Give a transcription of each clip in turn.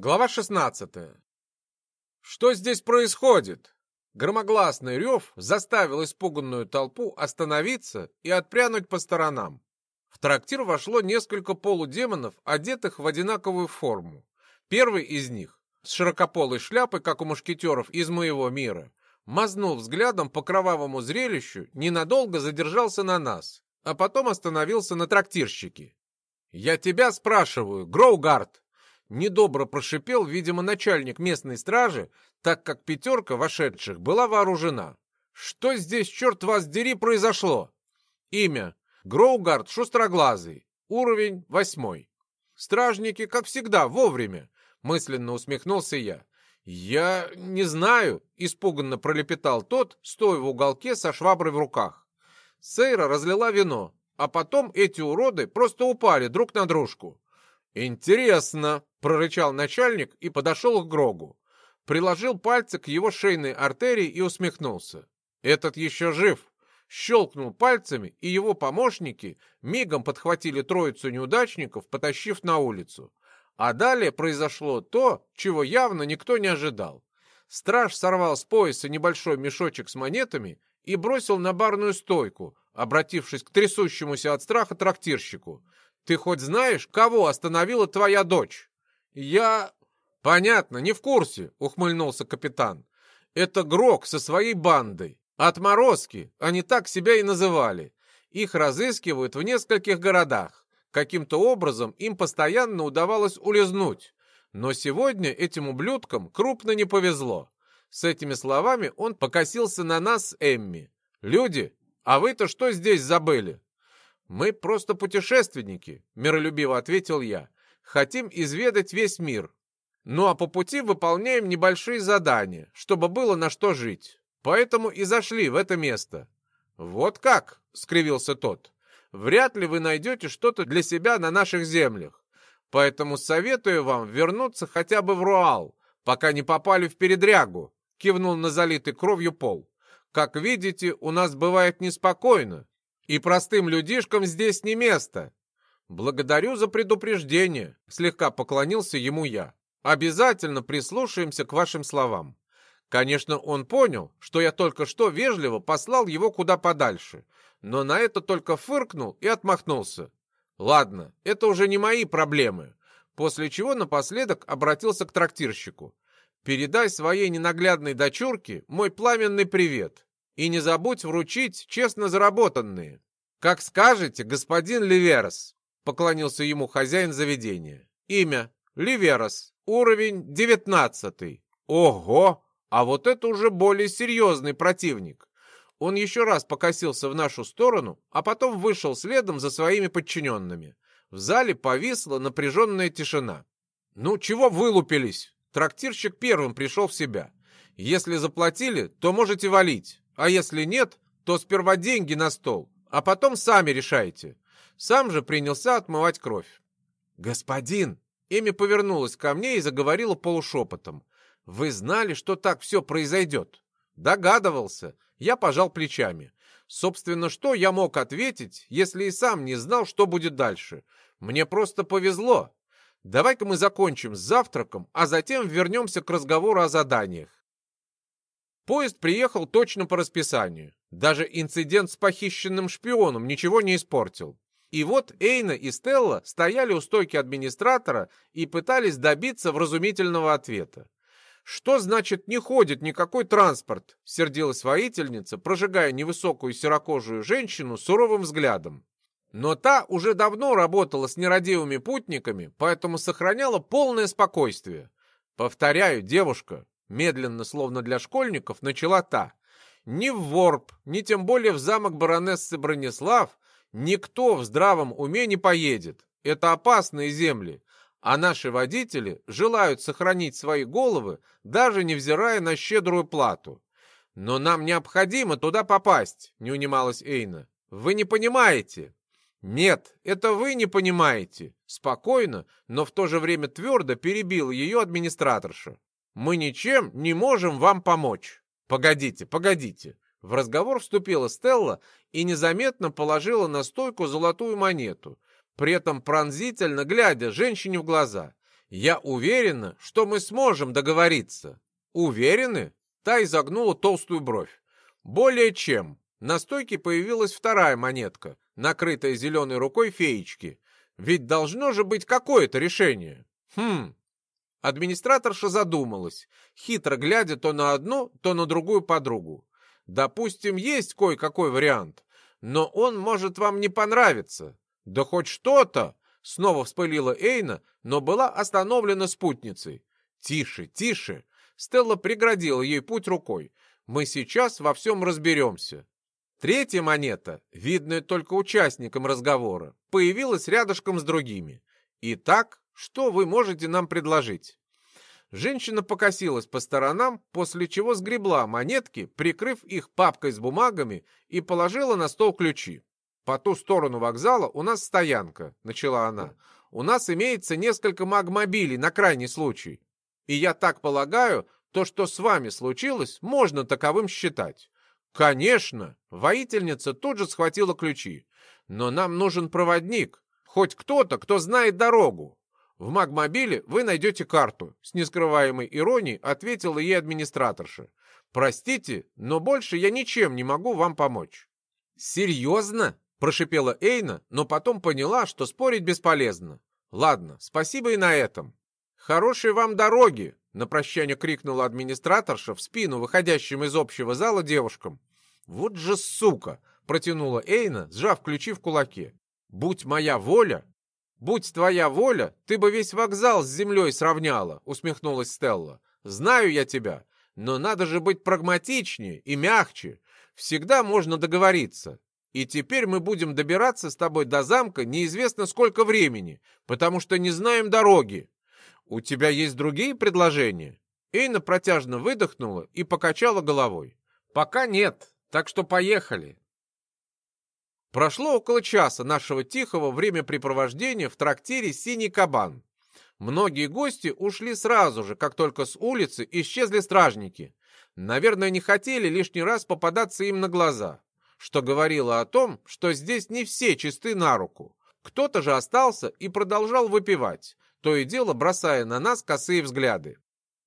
Глава 16. Что здесь происходит? Громогласный рев заставил испуганную толпу остановиться и отпрянуть по сторонам. В трактир вошло несколько полудемонов, одетых в одинаковую форму. Первый из них, с широкополой шляпой, как у мушкетеров из моего мира, мазнул взглядом по кровавому зрелищу, ненадолго задержался на нас, а потом остановился на трактирщике. «Я тебя спрашиваю, Гроугард!» Недобро прошипел, видимо, начальник местной стражи, так как пятерка вошедших была вооружена. «Что здесь, черт вас дери, произошло?» Имя. Гроугард Шустроглазый. Уровень восьмой. Стражники, как всегда, вовремя, мысленно усмехнулся я. «Я не знаю», — испуганно пролепетал тот, стоя в уголке со шваброй в руках. Сейра разлила вино, а потом эти уроды просто упали друг на дружку. «Интересно», — прорычал начальник и подошел к Грогу. Приложил пальцы к его шейной артерии и усмехнулся. «Этот еще жив!» Щелкнул пальцами, и его помощники мигом подхватили троицу неудачников, потащив на улицу. А далее произошло то, чего явно никто не ожидал. Страж сорвал с пояса небольшой мешочек с монетами и бросил на барную стойку, обратившись к трясущемуся от страха трактирщику. Ты хоть знаешь, кого остановила твоя дочь? Я... Понятно, не в курсе, ухмыльнулся капитан. Это Грок со своей бандой. Отморозки, они так себя и называли. Их разыскивают в нескольких городах. Каким-то образом им постоянно удавалось улизнуть. Но сегодня этим ублюдкам крупно не повезло. С этими словами он покосился на нас с Эмми. «Люди, а вы-то что здесь забыли?» «Мы просто путешественники», — миролюбиво ответил я. «Хотим изведать весь мир. Ну а по пути выполняем небольшие задания, чтобы было на что жить. Поэтому и зашли в это место». «Вот как?» — скривился тот. «Вряд ли вы найдете что-то для себя на наших землях. Поэтому советую вам вернуться хотя бы в Руал, пока не попали в передрягу», — кивнул на залитый кровью пол. «Как видите, у нас бывает неспокойно, и простым людишкам здесь не место. Благодарю за предупреждение, слегка поклонился ему я. Обязательно прислушаемся к вашим словам. Конечно, он понял, что я только что вежливо послал его куда подальше, но на это только фыркнул и отмахнулся. Ладно, это уже не мои проблемы. После чего напоследок обратился к трактирщику. Передай своей ненаглядной дочурке мой пламенный привет. И не забудь вручить честно заработанные. Как скажете, господин Ливерос, поклонился ему хозяин заведения. Имя Ливерос, уровень девятнадцатый. Ого! А вот это уже более серьезный противник. Он еще раз покосился в нашу сторону, а потом вышел следом за своими подчиненными. В зале повисла напряженная тишина. «Ну, чего вылупились?» Трактирщик первым пришел в себя. «Если заплатили, то можете валить. А если нет, то сперва деньги на стол, а потом сами решайте. Сам же принялся отмывать кровь. «Господин!» Эми повернулась ко мне и заговорила полушепотом. «Вы знали, что так все произойдет?» Догадывался. Я пожал плечами. Собственно, что я мог ответить, если и сам не знал, что будет дальше? Мне просто повезло. Давай-ка мы закончим с завтраком, а затем вернемся к разговору о заданиях. Поезд приехал точно по расписанию. Даже инцидент с похищенным шпионом ничего не испортил. И вот Эйна и Стелла стояли у стойки администратора и пытались добиться вразумительного ответа. «Что значит не ходит никакой транспорт?» — сердилась воительница, прожигая невысокую серокожую женщину суровым взглядом. Но та уже давно работала с нерадивыми путниками, поэтому сохраняла полное спокойствие. «Повторяю, девушка, Медленно, словно для школьников, начала та. Ни в Ворп, ни тем более в замок баронессы Бронислав никто в здравом уме не поедет. Это опасные земли, а наши водители желают сохранить свои головы, даже невзирая на щедрую плату. Но нам необходимо туда попасть, не унималась Эйна. Вы не понимаете. Нет, это вы не понимаете. Спокойно, но в то же время твердо перебил ее администраторша мы ничем не можем вам помочь. Погодите, погодите. В разговор вступила Стелла и незаметно положила на стойку золотую монету, при этом пронзительно глядя женщине в глаза. Я уверена, что мы сможем договориться. Уверены? Та изогнула толстую бровь. Более чем. На стойке появилась вторая монетка, накрытая зеленой рукой феечки. Ведь должно же быть какое-то решение. Хм. Администраторша задумалась, хитро глядя то на одну, то на другую подругу. Допустим, есть кое-какой вариант, но он может вам не понравиться. Да хоть что-то! Снова вспылила Эйна, но была остановлена спутницей. Тише, тише! Стелла преградила ей путь рукой. Мы сейчас во всем разберемся. Третья монета, видная только участникам разговора, появилась рядышком с другими. Итак, что вы можете нам предложить? Женщина покосилась по сторонам, после чего сгребла монетки, прикрыв их папкой с бумагами и положила на стол ключи. «По ту сторону вокзала у нас стоянка», — начала она. «У нас имеется несколько магмобилей на крайний случай. И я так полагаю, то, что с вами случилось, можно таковым считать. «Конечно!» — воительница тут же схватила ключи. «Но нам нужен проводник, хоть кто-то, кто знает дорогу». «В магмобиле вы найдете карту», — с нескрываемой иронией ответила ей администраторша. «Простите, но больше я ничем не могу вам помочь». «Серьезно?» — прошипела Эйна, но потом поняла, что спорить бесполезно. «Ладно, спасибо и на этом. Хорошей вам дороги!» — на прощание крикнула администраторша в спину выходящим из общего зала девушкам. «Вот же сука!» — протянула Эйна, сжав ключи в кулаке. «Будь моя воля!» «Будь твоя воля, ты бы весь вокзал с землей сравняла!» — усмехнулась Стелла. «Знаю я тебя, но надо же быть прагматичнее и мягче. Всегда можно договориться. И теперь мы будем добираться с тобой до замка неизвестно сколько времени, потому что не знаем дороги. У тебя есть другие предложения?» Эйна протяжно выдохнула и покачала головой. «Пока нет, так что поехали. Прошло около часа нашего тихого времяпрепровождения в трактире «Синий кабан». Многие гости ушли сразу же, как только с улицы исчезли стражники. Наверное, не хотели лишний раз попадаться им на глаза, что говорило о том, что здесь не все чисты на руку. Кто-то же остался и продолжал выпивать, то и дело бросая на нас косые взгляды.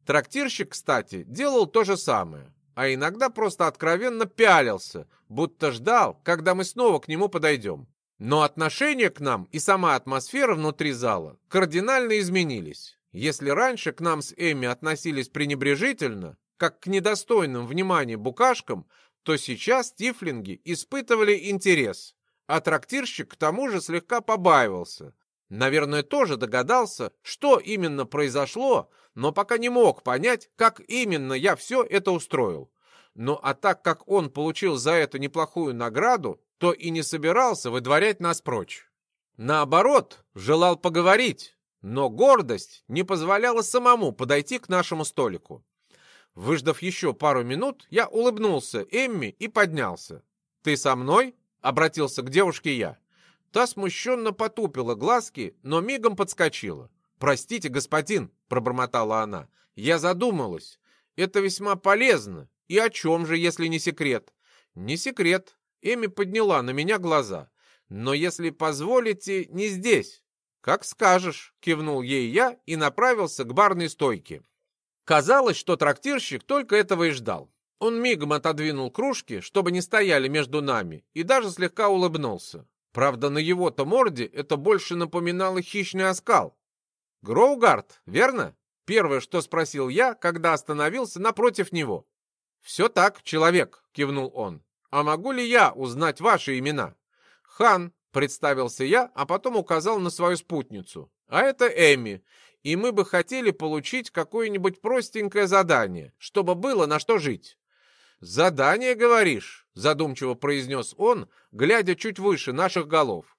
Трактирщик, кстати, делал то же самое а иногда просто откровенно пялился, будто ждал, когда мы снова к нему подойдем. Но отношение к нам и сама атмосфера внутри зала кардинально изменились. Если раньше к нам с Эми относились пренебрежительно, как к недостойным внимания букашкам, то сейчас тифлинги испытывали интерес, а трактирщик к тому же слегка побаивался. Наверное, тоже догадался, что именно произошло, но пока не мог понять, как именно я все это устроил. Ну а так как он получил за это неплохую награду, то и не собирался выдворять нас прочь. Наоборот, желал поговорить, но гордость не позволяла самому подойти к нашему столику. Выждав еще пару минут, я улыбнулся Эмми и поднялся. «Ты со мной?» — обратился к девушке я. Та смущенно потупила глазки, но мигом подскочила. «Простите, господин», — пробормотала она, — «я задумалась. Это весьма полезно. И о чем же, если не секрет?» «Не секрет». Эми подняла на меня глаза. «Но если позволите, не здесь». «Как скажешь», — кивнул ей я и направился к барной стойке. Казалось, что трактирщик только этого и ждал. Он мигом отодвинул кружки, чтобы не стояли между нами, и даже слегка улыбнулся. Правда, на его-то морде это больше напоминало хищный оскал. «Гроугард, верно?» — первое, что спросил я, когда остановился напротив него. «Все так, человек», — кивнул он. «А могу ли я узнать ваши имена?» «Хан», — представился я, а потом указал на свою спутницу. «А это Эми, и мы бы хотели получить какое-нибудь простенькое задание, чтобы было на что жить». «Задание, говоришь?» — задумчиво произнес он, глядя чуть выше наших голов.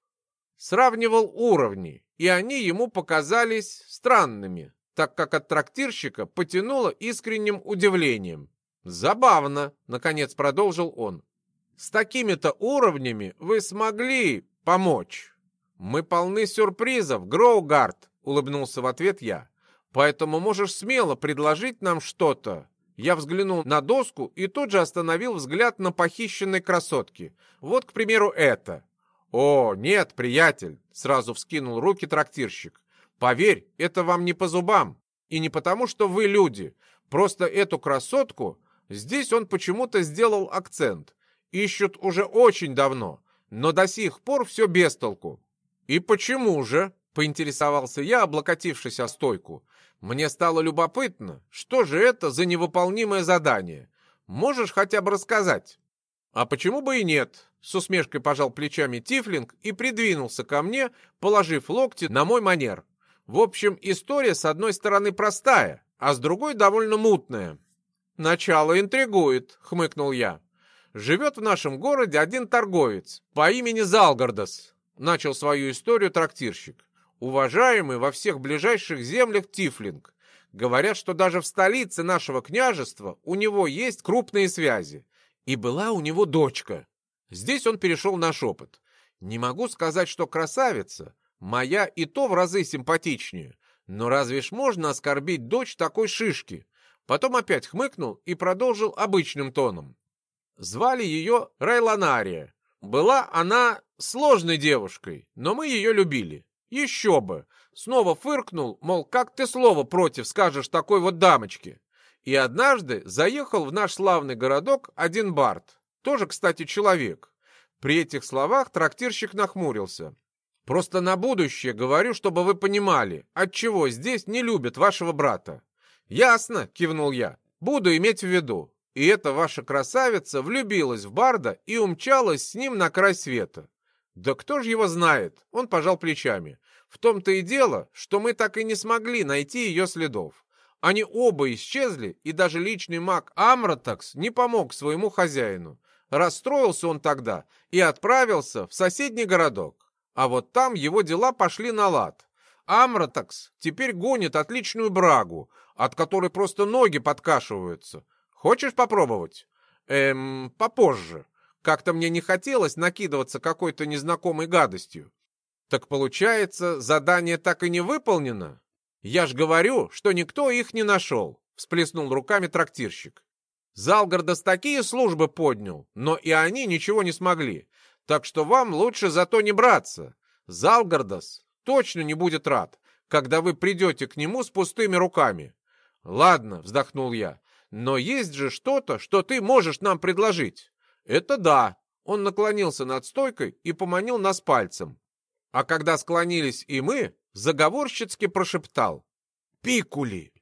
Сравнивал уровни, и они ему показались странными, так как от трактирщика потянуло искренним удивлением. «Забавно», — наконец продолжил он. «С такими-то уровнями вы смогли помочь». «Мы полны сюрпризов, Гроугард», — улыбнулся в ответ я. «Поэтому можешь смело предложить нам что-то». Я взглянул на доску и тут же остановил взгляд на похищенной красотке. Вот, к примеру, это. «О, нет, приятель!» — сразу вскинул руки трактирщик. Поверь, это вам не по зубам. И не потому, что вы люди. Просто эту красотку, здесь он почему-то сделал акцент. Ищут уже очень давно, но до сих пор все без толку. И почему же? Поинтересовался я, облокотившись о стойку. Мне стало любопытно, что же это за невыполнимое задание. Можешь хотя бы рассказать? А почему бы и нет? С усмешкой пожал плечами Тифлинг и придвинулся ко мне, положив локти на мой манер. В общем, история с одной стороны простая, а с другой довольно мутная. «Начало интригует», — хмыкнул я. «Живет в нашем городе один торговец по имени Залгардас», — начал свою историю трактирщик. «Уважаемый во всех ближайших землях Тифлинг. Говорят, что даже в столице нашего княжества у него есть крупные связи. И была у него дочка. Здесь он перешел на шепот. Не могу сказать, что красавица. Моя и то в разы симпатичнее. Но разве ж можно оскорбить дочь такой шишки? Потом опять хмыкнул и продолжил обычным тоном. Звали ее Райланария. Была она сложной девушкой, но мы ее любили. Еще бы! Снова фыркнул, мол, как ты слово против скажешь такой вот дамочке. И однажды заехал в наш славный городок один бард. Тоже, кстати, человек. При этих словах трактирщик нахмурился. Просто на будущее говорю, чтобы вы понимали, отчего здесь не любят вашего брата. Ясно, кивнул я. Буду иметь в виду. И эта ваша красавица влюбилась в Барда и умчалась с ним на край света. Да кто же его знает? Он пожал плечами. В том-то и дело, что мы так и не смогли найти ее следов. Они оба исчезли, и даже личный маг Амротакс не помог своему хозяину. Расстроился он тогда и отправился в соседний городок. А вот там его дела пошли на лад. Амротакс теперь гонит отличную брагу, от которой просто ноги подкашиваются. Хочешь попробовать? Эм, попозже. Как-то мне не хотелось накидываться какой-то незнакомой гадостью. Так получается, задание так и не выполнено? Я ж говорю, что никто их не нашел, всплеснул руками трактирщик. Залгардас такие службы поднял, но и они ничего не смогли. Так что вам лучше зато не браться. Залгардас точно не будет рад, когда вы придете к нему с пустыми руками. Ладно, вздохнул я, но есть же что-то, что ты можешь нам предложить. Это да. Он наклонился над стойкой и поманил нас пальцем. А когда склонились и мы, заговорщицки прошептал. «Пикули!»